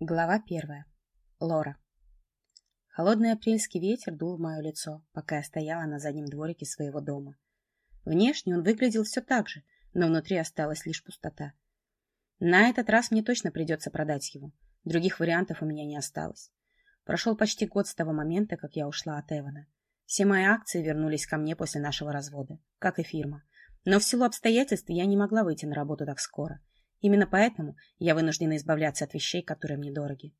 Глава первая. Лора. Холодный апрельский ветер дул в мое лицо, пока я стояла на заднем дворике своего дома. Внешне он выглядел все так же, но внутри осталась лишь пустота. На этот раз мне точно придется продать его. Других вариантов у меня не осталось. Прошел почти год с того момента, как я ушла от Эвана. Все мои акции вернулись ко мне после нашего развода, как и фирма. Но в силу обстоятельств я не могла выйти на работу так скоро — Именно поэтому я вынуждена избавляться от вещей, которые мне дороги.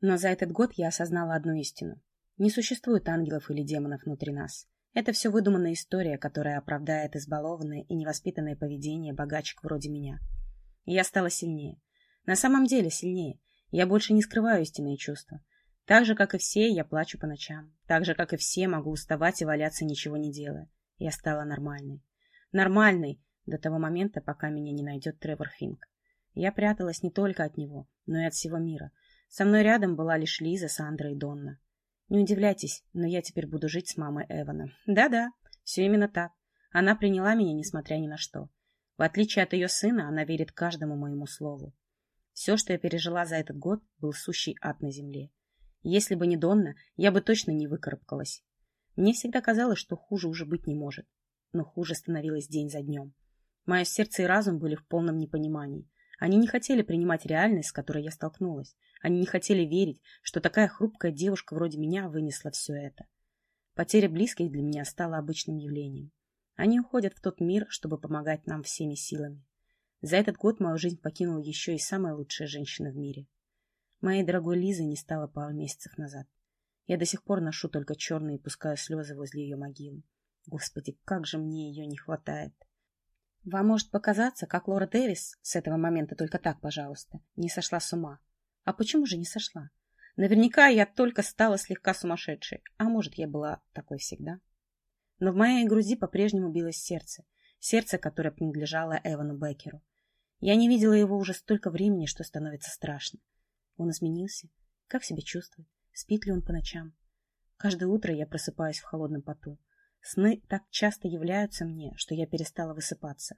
Но за этот год я осознала одну истину. Не существует ангелов или демонов внутри нас. Это все выдуманная история, которая оправдает избалованное и невоспитанное поведение богачек вроде меня. Я стала сильнее. На самом деле сильнее. Я больше не скрываю истинные чувства. Так же, как и все, я плачу по ночам. Так же, как и все, могу уставать и валяться, ничего не делая. Я стала нормальной. Нормальной, до того момента, пока меня не найдет Тревор Финк. Я пряталась не только от него, но и от всего мира. Со мной рядом была лишь Лиза, Сандра и Донна. Не удивляйтесь, но я теперь буду жить с мамой Эвана. Да-да, все именно так. Она приняла меня, несмотря ни на что. В отличие от ее сына, она верит каждому моему слову. Все, что я пережила за этот год, был сущий ад на земле. Если бы не Донна, я бы точно не выкарабкалась. Мне всегда казалось, что хуже уже быть не может. Но хуже становилось день за днем. Мое сердце и разум были в полном непонимании. Они не хотели принимать реальность, с которой я столкнулась. Они не хотели верить, что такая хрупкая девушка вроде меня вынесла все это. Потеря близких для меня стала обычным явлением. Они уходят в тот мир, чтобы помогать нам всеми силами. За этот год мою жизнь покинула еще и самая лучшая женщина в мире. Моей дорогой Лизы не стало пару месяцев назад. Я до сих пор ношу только черные и пускаю слезы возле ее могилы. Господи, как же мне ее не хватает. Вам может показаться, как Лора Дэвис, с этого момента только так, пожалуйста, не сошла с ума. А почему же не сошла? Наверняка я только стала слегка сумасшедшей, а может, я была такой всегда. Но в моей груди по-прежнему билось сердце, сердце, которое принадлежало Эвану Беккеру. Я не видела его уже столько времени, что становится страшно. Он изменился? Как себя чувствует? Спит ли он по ночам? Каждое утро я просыпаюсь в холодном поту. Сны так часто являются мне, что я перестала высыпаться.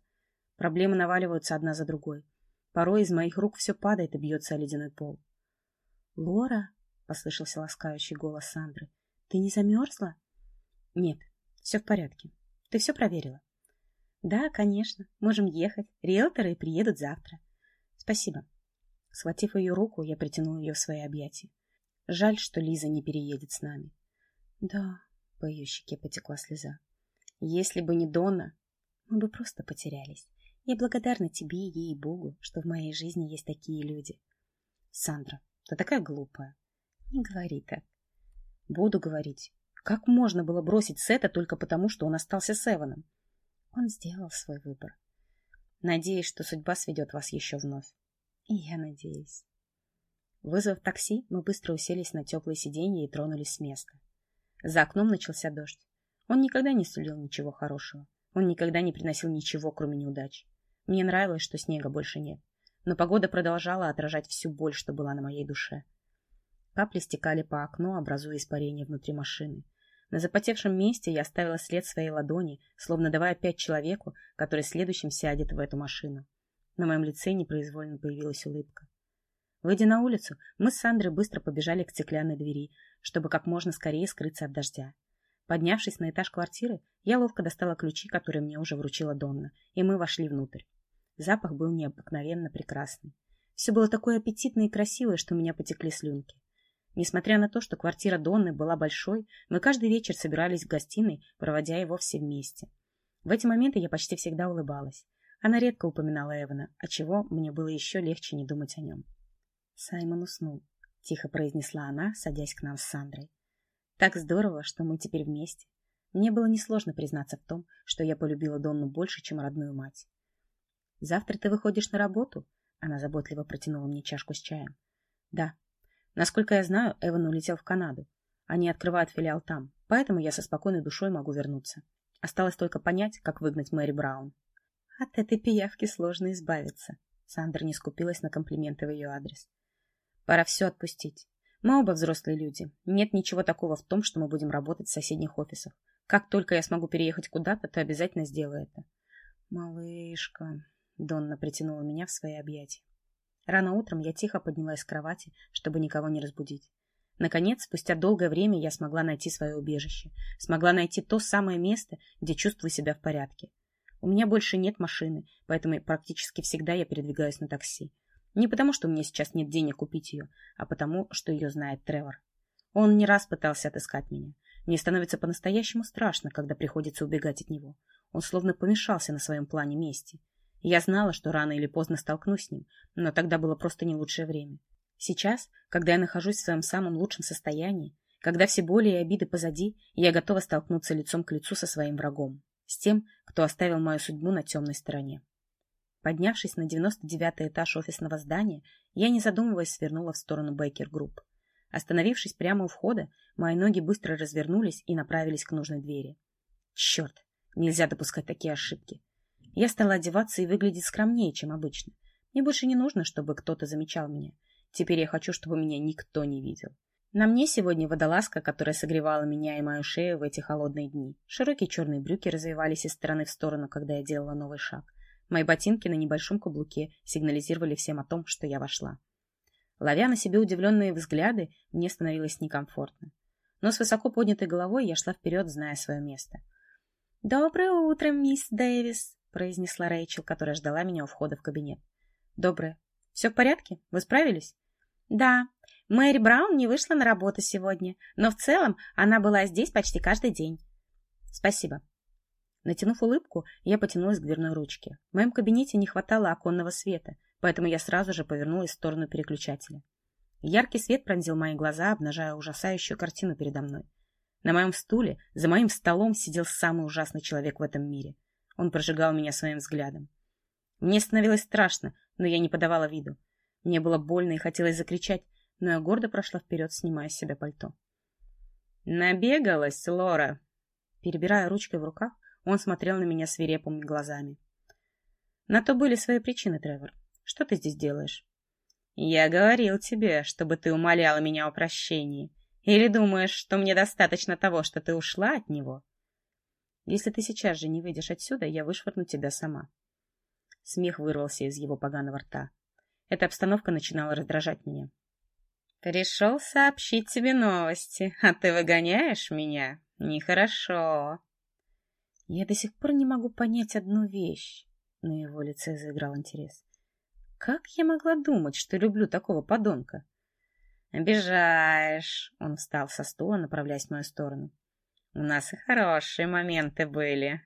Проблемы наваливаются одна за другой. Порой из моих рук все падает и бьется о ледяной пол. — Лора, — послышался ласкающий голос Сандры, — ты не замерзла? — Нет, все в порядке. Ты все проверила? — Да, конечно. Можем ехать. Риэлторы приедут завтра. — Спасибо. Схватив ее руку, я притянул ее в свои объятия. Жаль, что Лиза не переедет с нами. — Да, по ее щеке потекла слеза. Если бы не Дона, мы бы просто потерялись. Я благодарна тебе, ей и Богу, что в моей жизни есть такие люди. Сандра, ты такая глупая. Не говори так. Буду говорить. Как можно было бросить Сета только потому, что он остался с Эваном? Он сделал свой выбор. Надеюсь, что судьба сведет вас еще вновь. И я надеюсь. Вызвав такси, мы быстро уселись на теплое сиденье и тронулись с места. За окном начался дождь. Он никогда не сулил ничего хорошего. Он никогда не приносил ничего, кроме неудач. Мне нравилось, что снега больше нет. Но погода продолжала отражать всю боль, что была на моей душе. Капли стекали по окну, образуя испарение внутри машины. На запотевшем месте я оставила след своей ладони, словно давая пять человеку, который следующим сядет в эту машину. На моем лице непроизвольно появилась улыбка. Выйдя на улицу, мы с Сандрой быстро побежали к стеклянной двери, чтобы как можно скорее скрыться от дождя. Поднявшись на этаж квартиры, я ловко достала ключи, которые мне уже вручила Донна, и мы вошли внутрь. Запах был необыкновенно прекрасный. Все было такое аппетитное и красивое, что у меня потекли слюнки. Несмотря на то, что квартира Донны была большой, мы каждый вечер собирались в гостиной, проводя его все вместе. В эти моменты я почти всегда улыбалась. Она редко упоминала Эвана, отчего мне было еще легче не думать о нем. Саймон уснул. — тихо произнесла она, садясь к нам с Сандрой. «Так здорово, что мы теперь вместе. Мне было несложно признаться в том, что я полюбила Донну больше, чем родную мать. «Завтра ты выходишь на работу?» Она заботливо протянула мне чашку с чаем. «Да. Насколько я знаю, Эван улетел в Канаду. Они открывают филиал там, поэтому я со спокойной душой могу вернуться. Осталось только понять, как выгнать Мэри Браун». «От этой пиявки сложно избавиться», Сандра не скупилась на комплименты в ее адрес. Пора все отпустить. Мы оба взрослые люди. Нет ничего такого в том, что мы будем работать в соседних офисах. Как только я смогу переехать куда-то, то обязательно сделаю это. Малышка. Донна притянула меня в свои объятия. Рано утром я тихо поднялась с кровати, чтобы никого не разбудить. Наконец, спустя долгое время я смогла найти свое убежище. Смогла найти то самое место, где чувствую себя в порядке. У меня больше нет машины, поэтому практически всегда я передвигаюсь на такси. Не потому, что у меня сейчас нет денег купить ее, а потому, что ее знает Тревор. Он не раз пытался отыскать меня. Мне становится по-настоящему страшно, когда приходится убегать от него. Он словно помешался на своем плане мести. Я знала, что рано или поздно столкнусь с ним, но тогда было просто не лучшее время. Сейчас, когда я нахожусь в своем самом лучшем состоянии, когда все боли и обиды позади, я готова столкнуться лицом к лицу со своим врагом, с тем, кто оставил мою судьбу на темной стороне. Поднявшись на 99-й этаж офисного здания, я, не задумываясь, свернула в сторону Бейкер Групп. Остановившись прямо у входа, мои ноги быстро развернулись и направились к нужной двери. Черт, нельзя допускать такие ошибки. Я стала одеваться и выглядеть скромнее, чем обычно. Мне больше не нужно, чтобы кто-то замечал меня. Теперь я хочу, чтобы меня никто не видел. На мне сегодня водолазка, которая согревала меня и мою шею в эти холодные дни. Широкие черные брюки развевались из стороны в сторону, когда я делала новый шаг. Мои ботинки на небольшом каблуке сигнализировали всем о том, что я вошла. Ловя на себе удивленные взгляды, мне становилось некомфортно. Но с высоко поднятой головой я шла вперед, зная свое место. «Доброе утро, мисс Дэвис», — произнесла Рэйчел, которая ждала меня у входа в кабинет. «Доброе. Все в порядке? Вы справились?» Да, Мэри Браун не вышла на работу сегодня, но в целом она была здесь почти каждый день. Спасибо. Натянув улыбку, я потянулась к дверной ручке. В моем кабинете не хватало оконного света, поэтому я сразу же повернулась в сторону переключателя. Яркий свет пронзил мои глаза, обнажая ужасающую картину передо мной. На моем стуле, за моим столом сидел самый ужасный человек в этом мире. Он прожигал меня своим взглядом. Мне становилось страшно, но я не подавала виду. Мне было больно и хотелось закричать, но я гордо прошла вперед, снимая с себя пальто. «Набегалась, Лора!» Перебирая ручкой в руках, он смотрел на меня свирепыми глазами. «На то были свои причины, Тревор. Что ты здесь делаешь?» «Я говорил тебе, чтобы ты умоляла меня о прощении. Или думаешь, что мне достаточно того, что ты ушла от него?» «Если ты сейчас же не выйдешь отсюда, я вышвырну тебя сама». Смех вырвался из его поганого рта. Эта обстановка начинала раздражать меня. «Пришел сообщить тебе новости, а ты выгоняешь меня? Нехорошо». Я до сих пор не могу понять одну вещь. На его лице заиграл интерес. Как я могла думать, что люблю такого подонка? «Обижаешь!» Он встал со стула, направляясь в мою сторону. «У нас и хорошие моменты были».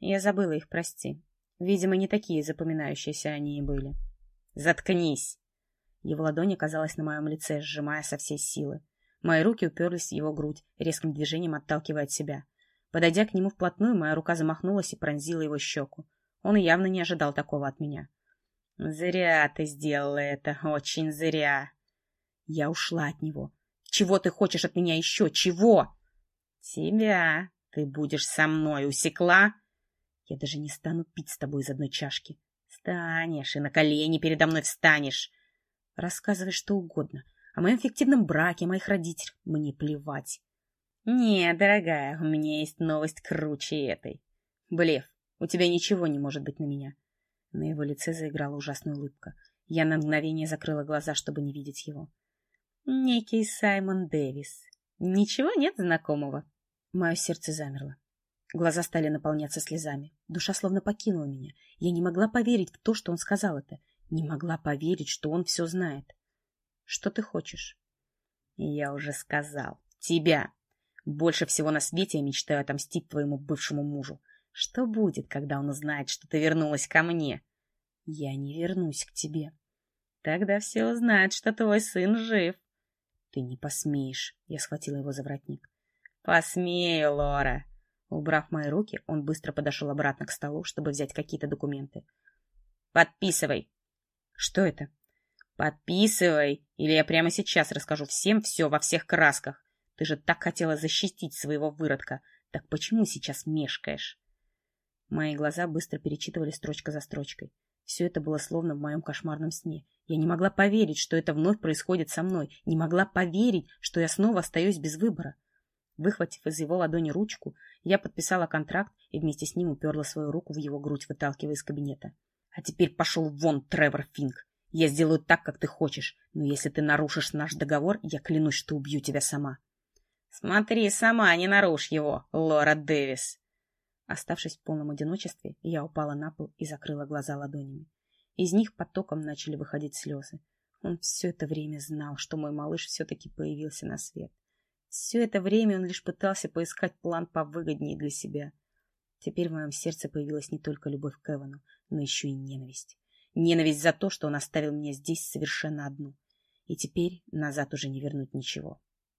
Я забыла их, прости. Видимо, не такие запоминающиеся они и были. «Заткнись!» Его ладонь оказалась на моем лице, сжимая со всей силы. Мои руки уперлись в его грудь, резким движением отталкивая от себя. Подойдя к нему вплотную, моя рука замахнулась и пронзила его щеку. Он явно не ожидал такого от меня. «Зря ты сделала это, очень зря!» Я ушла от него. «Чего ты хочешь от меня еще? Чего?» «Тебя. Ты будешь со мной, усекла?» «Я даже не стану пить с тобой из одной чашки. Встанешь и на колени передо мной встанешь. Рассказывай что угодно. О моем фиктивном браке, о моих родителях. Мне плевать. Не, дорогая, у меня есть новость круче этой. Блеф. У тебя ничего не может быть на меня. На его лице заиграла ужасная улыбка. Я на мгновение закрыла глаза, чтобы не видеть его. Некий Саймон Дэвис. Ничего нет знакомого. Мое сердце замерло. Глаза стали наполняться слезами. Душа словно покинула меня. Я не могла поверить в то, что он сказал это. Не могла поверить, что он все знает. Что ты хочешь? Я уже сказал. Тебя. Больше всего на свете я мечтаю отомстить твоему бывшему мужу. Что будет, когда он узнает, что ты вернулась ко мне? Я не вернусь к тебе. Тогда все узнают, что твой сын жив. Ты не посмеешь. Я схватила его за воротник. Посмею, Лора. Убрав мои руки, он быстро подошел обратно к столу, чтобы взять какие-то документы. «Подписывай!» «Что это?» «Подписывай, или я прямо сейчас расскажу всем все во всех красках. Ты же так хотела защитить своего выродка. Так почему сейчас мешкаешь?» Мои глаза быстро перечитывали строчка за строчкой. Все это было словно в моем кошмарном сне. Я не могла поверить, что это вновь происходит со мной. Не могла поверить, что я снова остаюсь без выбора. Выхватив из его ладони ручку, я подписала контракт и вместе с ним уперла свою руку в его грудь, выталкивая из кабинета. «А теперь пошел вон, Тревор Финк! Я сделаю так, как ты хочешь, но если ты нарушишь наш договор, я клянусь, что убью тебя сама. Смотри, сама не нарушь его, Лора Дэвис. Оставшись в полном одиночестве, я упала на пол и закрыла глаза ладонями. Из них потоком начали выходить слезы. Он все это время знал, что мой малыш все-таки появился на свет. Все это время он лишь пытался поискать план повыгоднее для себя. Теперь в моем сердце появилась не только любовь к Эвану, но еще и ненависть. Ненависть за то, что он оставил меня здесь совершенно одну. И теперь назад уже не вернуть ничего.